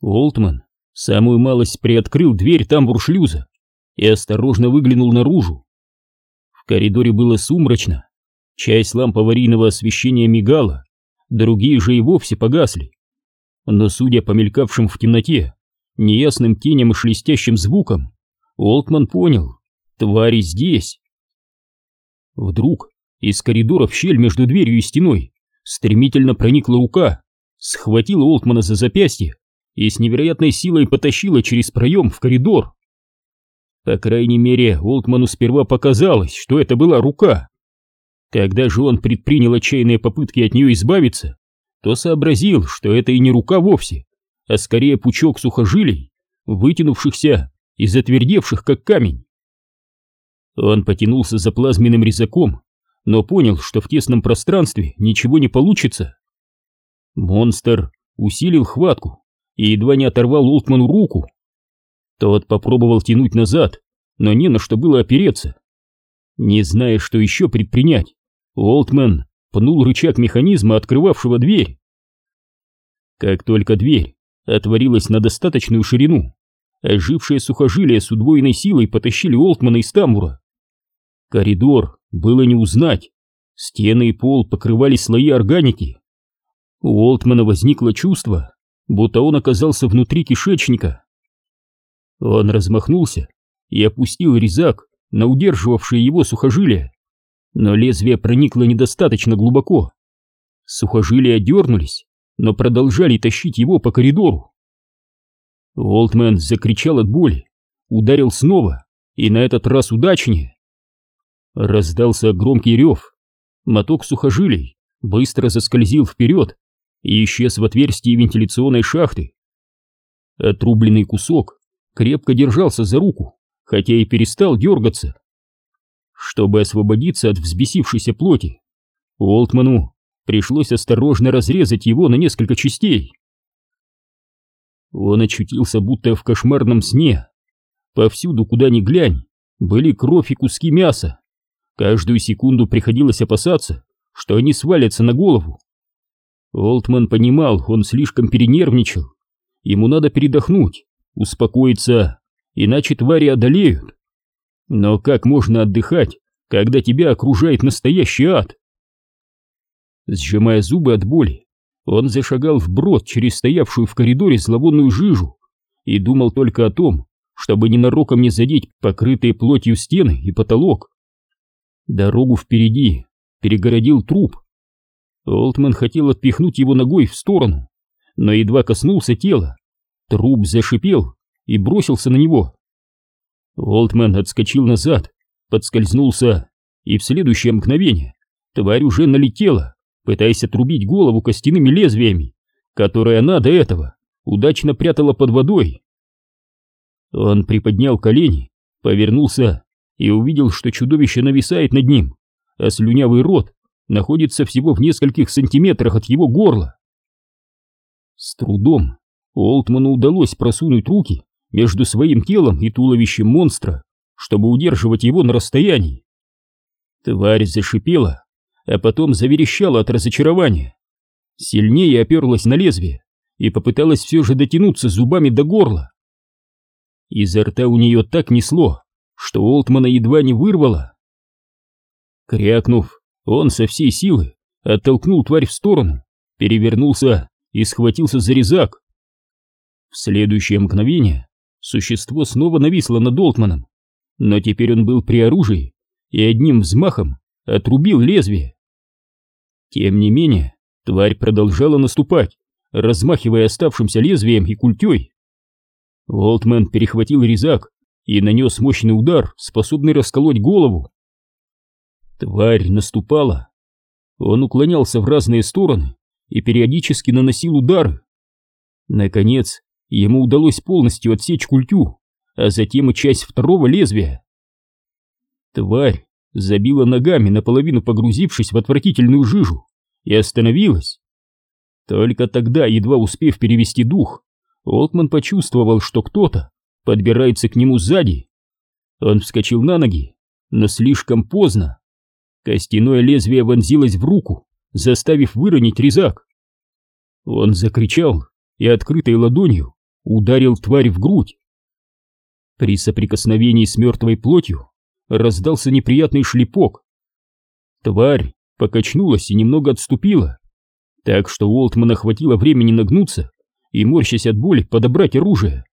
Олтман самую малость приоткрыл дверь тамбур-шлюза и осторожно выглянул наружу. В коридоре было сумрачно, часть ламп аварийного освещения мигала, другие же и вовсе погасли. Но, судя по мелькавшим в темноте, неясным теням и шелестящим звукам, Олтман понял, твари здесь. Вдруг из коридора в щель между дверью и стеной стремительно проникла рука, схватила Олтмана за запястье и с невероятной силой потащила через проем в коридор. По крайней мере, Олтману сперва показалось, что это была рука. Когда же он предпринял отчаянные попытки от нее избавиться, то сообразил, что это и не рука вовсе, а скорее пучок сухожилий, вытянувшихся и затвердевших, как камень. Он потянулся за плазменным резаком, но понял, что в тесном пространстве ничего не получится. Монстр усилил хватку и едва не оторвал Олтману руку. Тот попробовал тянуть назад, но не на что было опереться. Не зная, что еще предпринять, Олтман пнул рычаг механизма, открывавшего дверь. Как только дверь отворилась на достаточную ширину, ожившие сухожилия с удвоенной силой потащили Олтмана из тамбура. Коридор было не узнать, стены и пол покрывали слои органики. У Олтмана возникло чувство, будто он оказался внутри кишечника. Он размахнулся и опустил резак на удерживавшие его сухожилия, но лезвие проникло недостаточно глубоко. Сухожилия дернулись, но продолжали тащить его по коридору. Олтмен закричал от боли, ударил снова, и на этот раз удачнее. Раздался громкий рев. Моток сухожилий быстро заскользил вперед и исчез в отверстии вентиляционной шахты. Отрубленный кусок крепко держался за руку, хотя и перестал дергаться. Чтобы освободиться от взбесившейся плоти, Олтману пришлось осторожно разрезать его на несколько частей. Он очутился будто в кошмарном сне. Повсюду, куда ни глянь, были кровь и куски мяса. Каждую секунду приходилось опасаться, что они свалятся на голову. Олтман понимал, он слишком перенервничал. Ему надо передохнуть, успокоиться, иначе твари одолеют. Но как можно отдыхать, когда тебя окружает настоящий ад? Сжимая зубы от боли, он зашагал вброд через стоявшую в коридоре зловонную жижу и думал только о том, чтобы ненароком не задеть покрытые плотью стены и потолок. Дорогу впереди перегородил труп. Олтман хотел отпихнуть его ногой в сторону, но едва коснулся тела. Труп зашипел и бросился на него. Олтман отскочил назад, подскользнулся, и в следующее мгновение тварь уже налетела, пытаясь отрубить голову костяными лезвиями, которые она до этого удачно прятала под водой. Он приподнял колени, повернулся и увидел, что чудовище нависает над ним, а слюнявый рот находится всего в нескольких сантиметрах от его горла. С трудом Олтману удалось просунуть руки между своим телом и туловищем монстра, чтобы удерживать его на расстоянии. Тварь зашипела, а потом заверещала от разочарования. Сильнее оперлась на лезвие и попыталась все же дотянуться зубами до горла. Изо рта у нее так несло, что Олтмана едва не вырвало. Крякнув, он со всей силы оттолкнул тварь в сторону, перевернулся и схватился за резак. В следующее мгновение Существо снова нависло над Олтманом, но теперь он был при оружии и одним взмахом отрубил лезвие. Тем не менее, тварь продолжала наступать, размахивая оставшимся лезвием и культей. Олтман перехватил резак и нанес мощный удар, способный расколоть голову. Тварь наступала. Он уклонялся в разные стороны и периодически наносил удары. Наконец, ему удалось полностью отсечь культю, а затем и часть второго лезвия. Тварь забила ногами, наполовину погрузившись в отвратительную жижу, и остановилась. Только тогда, едва успев перевести дух, Олтман почувствовал, что кто-то подбирается к нему сзади. Он вскочил на ноги, но слишком поздно. Костяное лезвие вонзилось в руку, заставив выронить резак. Он закричал и открытой ладонью ударил тварь в грудь. При соприкосновении с мертвой плотью раздался неприятный шлепок. Тварь покачнулась и немного отступила, так что Уолтмана хватило времени нагнуться и, морщась от боли, подобрать оружие.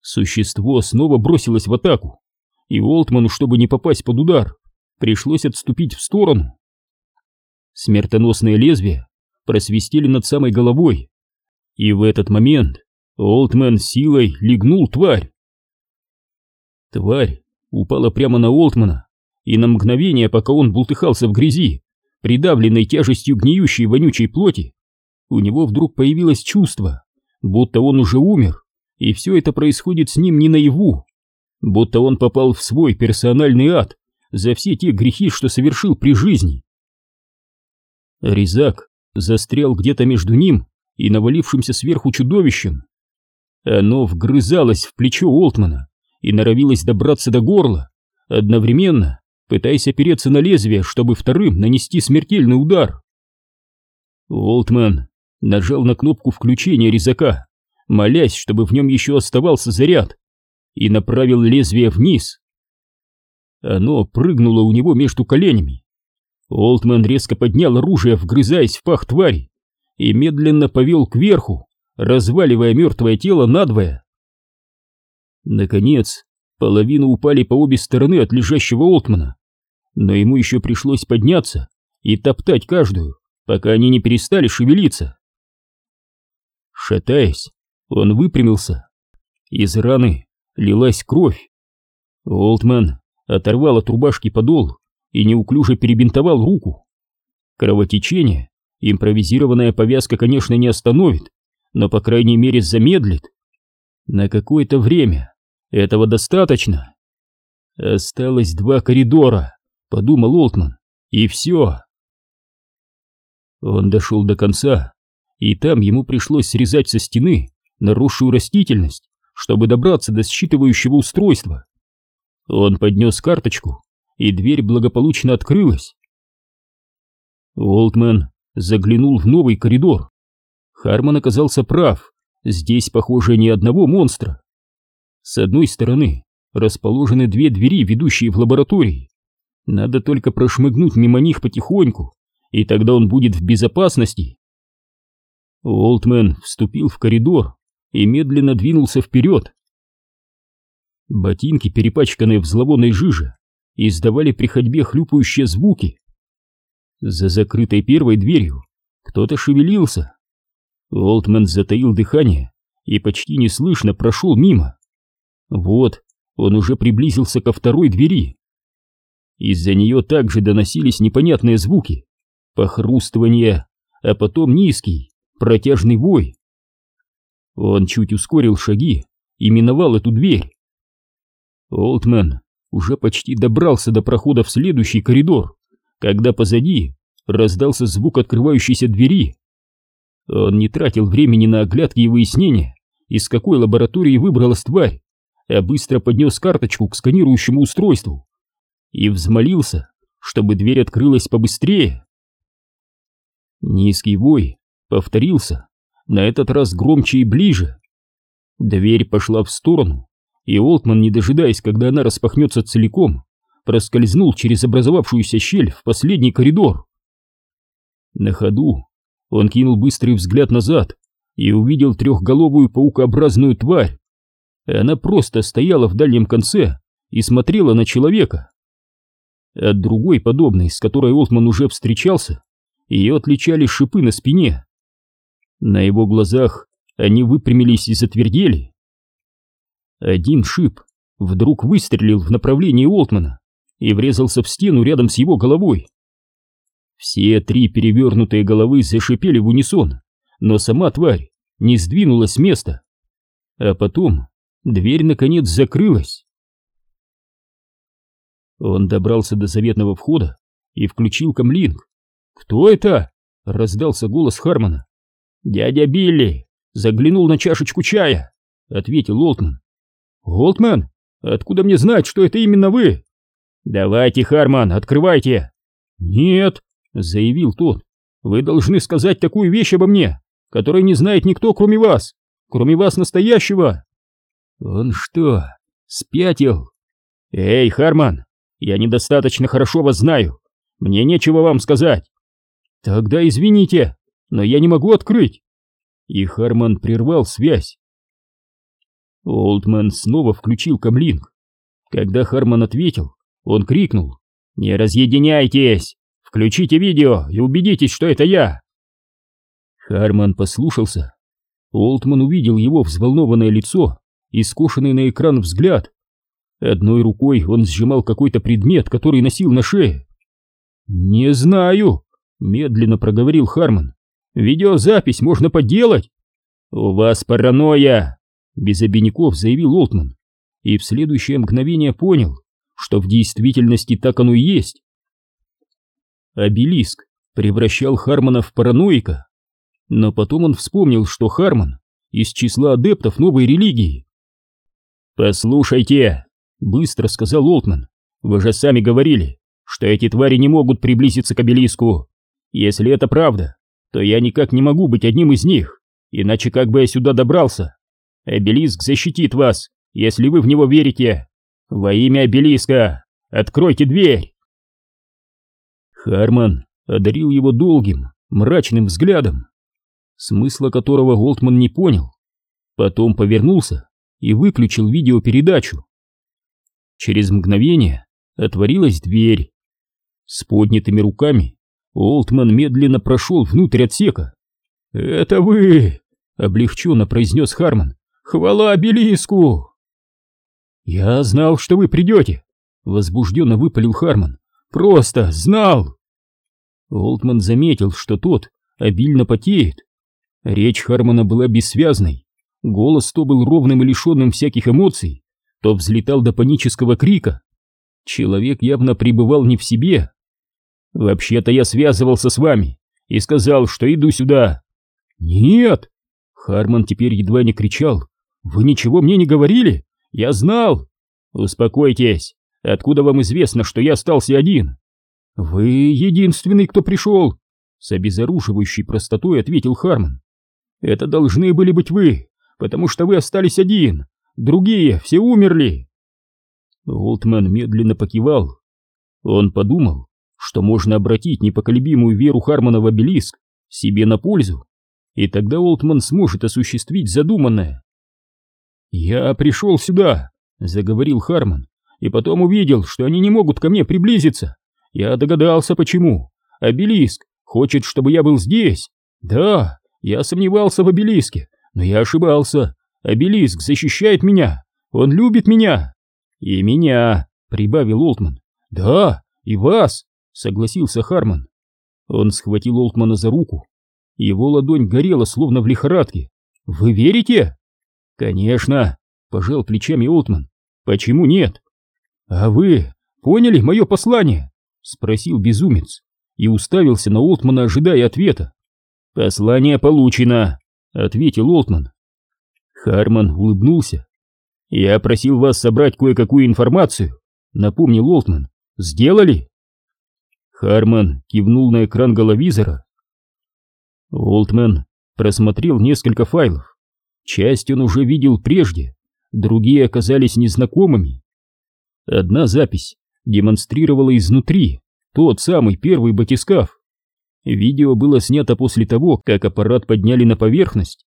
Существо снова бросилось в атаку, и Уолтману, чтобы не попасть под удар, пришлось отступить в сторону. Смертоносные лезвия просвистели над самой головой, и в этот момент Олтмен силой легнул тварь. Тварь упала прямо на Олтмана, и на мгновение, пока он бултыхался в грязи, придавленной тяжестью гниющей вонючей плоти, у него вдруг появилось чувство, будто он уже умер, и все это происходит с ним не наяву, будто он попал в свой персональный ад за все те грехи, что совершил при жизни. Резак застрял где-то между ним и навалившимся сверху чудовищем. Оно вгрызалось в плечо Олтмана и норовилось добраться до горла, одновременно пытаясь опереться на лезвие, чтобы вторым нанести смертельный удар. Олтман нажал на кнопку включения резака, молясь, чтобы в нем еще оставался заряд, и направил лезвие вниз. Оно прыгнуло у него между коленями. Олтман резко поднял оружие, вгрызаясь в пах твари, и медленно повел кверху, разваливая мертвое тело надвое. Наконец, половину упали по обе стороны от лежащего Олтмана, но ему еще пришлось подняться и топтать каждую, пока они не перестали шевелиться. Шатаясь, он выпрямился. Из раны лилась кровь. Олтман оторвал от рубашки подол и неуклюже перебинтовал руку. Кровотечение импровизированная повязка, конечно, не остановит, но, по крайней мере, замедлит. На какое-то время этого достаточно. Осталось два коридора, подумал Олтман, и все. Он дошел до конца, и там ему пришлось срезать со стены наросшую растительность, чтобы добраться до считывающего устройства. Он поднес карточку, и дверь благополучно открылась. Олтман заглянул в новый коридор. Харман оказался прав, здесь, похоже, ни одного монстра. С одной стороны расположены две двери, ведущие в лаборатории. Надо только прошмыгнуть мимо них потихоньку, и тогда он будет в безопасности. Олтмен вступил в коридор и медленно двинулся вперед. Ботинки, перепачканные в зловонной жиже, издавали при ходьбе хлюпающие звуки. За закрытой первой дверью кто-то шевелился. Олтман затаил дыхание и почти неслышно прошел мимо. Вот, он уже приблизился ко второй двери. Из-за нее также доносились непонятные звуки, похрустывание, а потом низкий, протяжный вой. Он чуть ускорил шаги и миновал эту дверь. Олтман уже почти добрался до прохода в следующий коридор, когда позади раздался звук открывающейся двери. Он не тратил времени на оглядки и выяснения, из какой лаборатории выбралась тварь, а быстро поднес карточку к сканирующему устройству и взмолился, чтобы дверь открылась побыстрее. Низкий вой повторился, на этот раз громче и ближе. Дверь пошла в сторону, и Олтман, не дожидаясь, когда она распахнется целиком, проскользнул через образовавшуюся щель в последний коридор. На ходу он кинул быстрый взгляд назад и увидел трехголовую паукообразную тварь. Она просто стояла в дальнем конце и смотрела на человека. От другой подобной, с которой Олтман уже встречался, ее отличали шипы на спине. На его глазах они выпрямились и затвердели. Один шип вдруг выстрелил в направлении Олтмана, и врезался в стену рядом с его головой. Все три перевернутые головы зашипели в унисон, но сама тварь не сдвинулась с места. А потом дверь наконец закрылась. Он добрался до заветного входа и включил камлинг. «Кто это?» — раздался голос Хармона. «Дядя Билли заглянул на чашечку чая», — ответил Олтман. «Олтман, откуда мне знать, что это именно вы?» «Давайте, Харман, открывайте!» «Нет!» — заявил тот. «Вы должны сказать такую вещь обо мне, которой не знает никто, кроме вас! кроме вас настоящего. Он что, спятил? Эй, Харман, я недостаточно хорошо вас знаю. Мне нечего вам сказать. Тогда извините, но я не могу открыть. И Харман прервал связь. Олдман снова включил камлинг. Когда Харман ответил, он крикнул. «Не разъединяйтесь! Включите видео и убедитесь, что это я!» Харман послушался. Олтман увидел его взволнованное лицо и скошенный на экран взгляд. Одной рукой он сжимал какой-то предмет, который носил на шее. «Не знаю», — медленно проговорил Харман. «Видеозапись можно подделать». «У вас паранойя», — без обиняков заявил Олтман. И в следующее мгновение понял, что в действительности так оно и есть. Обелиск превращал Хармана в параноика, но потом он вспомнил, что Харман из числа адептов новой религии. «Послушайте», — быстро сказал Олтман, — «вы же сами говорили, что эти твари не могут приблизиться к обелиску. Если это правда, то я никак не могу быть одним из них, иначе как бы я сюда добрался? Обелиск защитит вас, если вы в него верите. Во имя обелиска, откройте дверь!» Харман одарил его долгим, мрачным взглядом, смысла которого Голдман не понял. Потом повернулся и выключил видеопередачу. Через мгновение отворилась дверь. С поднятыми руками Олтман медленно прошел внутрь отсека. «Это вы!» — облегченно произнес Харман. «Хвала обелиску!» «Я знал, что вы придете!» — возбужденно выпалил Харман. «Просто знал!» Олтман заметил, что тот обильно потеет. Речь Хармана была бессвязной. Голос то был ровным и лишенным всяких эмоций, то взлетал до панического крика. Человек явно пребывал не в себе. «Вообще-то я связывался с вами и сказал, что иду сюда». «Нет!» Харман теперь едва не кричал. «Вы ничего мне не говорили? Я знал!» «Успокойтесь! Откуда вам известно, что я остался один?» «Вы единственный, кто пришел!» С обезоруживающей простотой ответил Харман. «Это должны были быть вы, потому что вы остались один, другие все умерли!» Олтман медленно покивал. Он подумал, что можно обратить непоколебимую веру Хармана в обелиск себе на пользу, и тогда Олтман сможет осуществить задуманное. «Я пришел сюда», — заговорил Харман, «и потом увидел, что они не могут ко мне приблизиться. Я догадался, почему. Обелиск хочет, чтобы я был здесь. Да, я сомневался в обелиске, но я ошибался. Обелиск защищает меня, он любит меня». «И меня», — прибавил Олтман. «Да, и вас», — согласился Харман. Он схватил Олтмана за руку. Его ладонь горела, словно в лихорадке. «Вы верите?» «Конечно», — пожал плечами Олтман. «Почему нет?» «А вы поняли мое послание?» — спросил безумец и уставился на Олтмана, ожидая ответа. «Послание получено», — ответил Олтман. Харман улыбнулся. «Я просил вас собрать кое-какую информацию», — напомнил Олтман. «Сделали?» Харман кивнул на экран головизора. Олтман просмотрел несколько файлов. Часть он уже видел прежде, другие оказались незнакомыми. Одна запись демонстрировала изнутри тот самый первый батискаф. Видео было снято после того, как аппарат подняли на поверхность.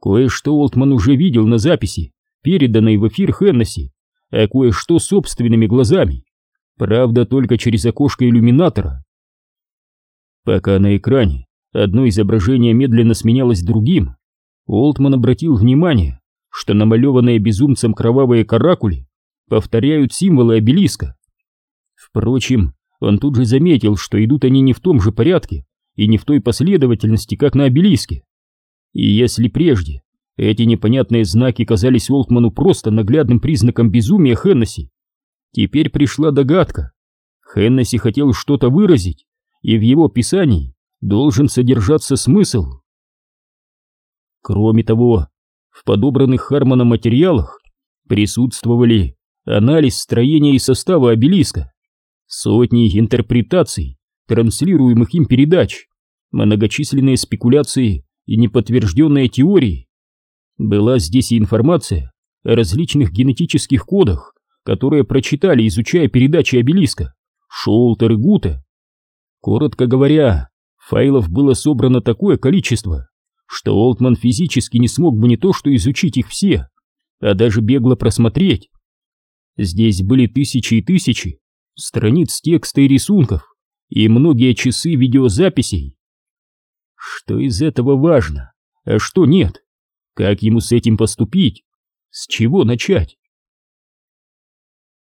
Кое-что Олтман уже видел на записи, переданной в эфир Хеннесси, а кое-что собственными глазами. Правда, только через окошко иллюминатора. Пока на экране одно изображение медленно сменялось другим, Олтман обратил внимание, что намалеванные безумцем кровавые каракули повторяют символы обелиска. Впрочем, он тут же заметил, что идут они не в том же порядке и не в той последовательности, как на обелиске. И если прежде эти непонятные знаки казались Олтману просто наглядным признаком безумия Хеннесси, теперь пришла догадка. Хеннесси хотел что-то выразить, и в его писании должен содержаться смысл. Кроме того, в подобранных Хармоном материалах присутствовали анализ строения и состава обелиска, сотни интерпретаций, транслируемых им передач, многочисленные спекуляции и неподтвержденные теории. Была здесь и информация о различных генетических кодах, которые прочитали, изучая передачи обелиска, Шолтер и Гута. Коротко говоря, файлов было собрано такое количество, что Олтман физически не смог бы не то что изучить их все, а даже бегло просмотреть. Здесь были тысячи и тысячи страниц текста и рисунков, и многие часы видеозаписей. Что из этого важно, а что нет? Как ему с этим поступить? С чего начать?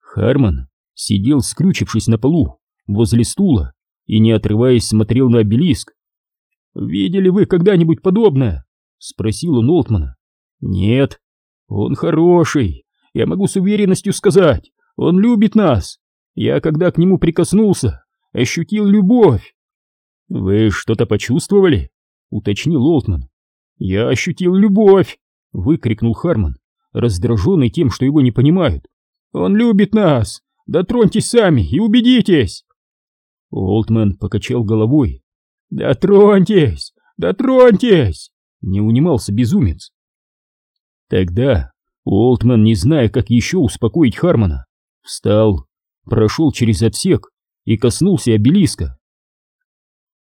Харман сидел, скрючившись на полу, возле стула, и, не отрываясь, смотрел на обелиск. «Видели вы когда-нибудь подобное?» — спросил он Олтмана. «Нет, он хороший, я могу с уверенностью сказать, он любит нас. Я, когда к нему прикоснулся, ощутил любовь». «Вы что-то почувствовали?» — уточнил Олтман. «Я ощутил любовь!» — выкрикнул Харман, раздраженный тем, что его не понимают. «Он любит нас! Дотроньтесь сами и убедитесь!» Олтман покачал головой. «Дотроньтесь! Дотроньтесь!» — не унимался безумец. Тогда Олтман, не зная, как еще успокоить Хармана, встал, прошел через отсек и коснулся обелиска.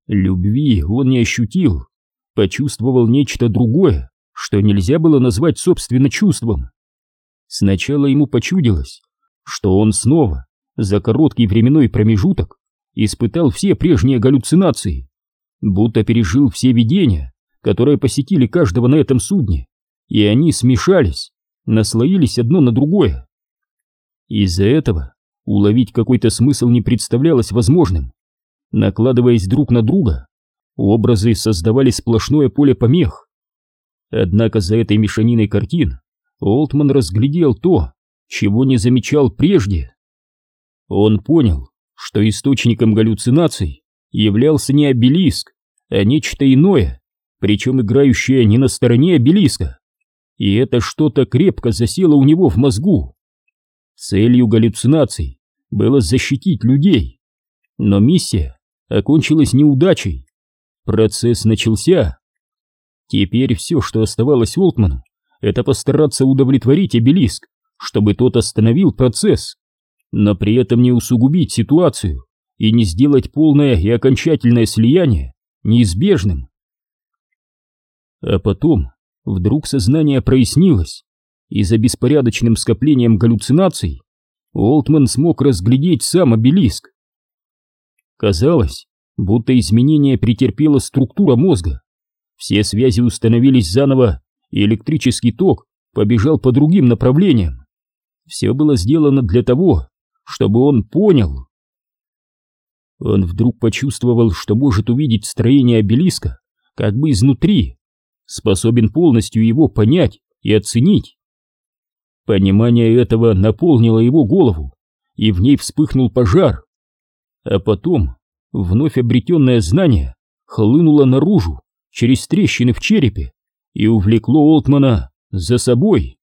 Любви он не ощутил, почувствовал нечто другое, что нельзя было назвать собственно чувством. Сначала ему почудилось, что он снова, за короткий временной промежуток, испытал все прежние галлюцинации, будто пережил все видения, которые посетили каждого на этом судне, и они смешались, наслоились одно на другое. Из-за этого уловить какой-то смысл не представлялось возможным. Накладываясь друг на друга, образы создавали сплошное поле помех. Однако за этой мешаниной картин Олтман разглядел то, чего не замечал прежде. Он понял, что источником галлюцинаций являлся не обелиск, а нечто иное, причем играющее не на стороне обелиска. И это что-то крепко засело у него в мозгу. Целью галлюцинаций было защитить людей. Но миссия окончилась неудачей. Процесс начался. Теперь все, что оставалось Олтману, это постараться удовлетворить обелиск, чтобы тот остановил процесс, но при этом не усугубить ситуацию и не сделать полное и окончательное слияние неизбежным. А потом вдруг сознание прояснилось, и за беспорядочным скоплением галлюцинаций Олтман смог разглядеть сам обелиск. Казалось, будто изменение претерпела структура мозга. Все связи установились заново, и электрический ток побежал по другим направлениям. Все было сделано для того, чтобы он понял. Он вдруг почувствовал, что может увидеть строение обелиска как бы изнутри, способен полностью его понять и оценить. Понимание этого наполнило его голову, и в ней вспыхнул пожар. А потом вновь обретенное знание хлынуло наружу через трещины в черепе и увлекло Олтмана за собой.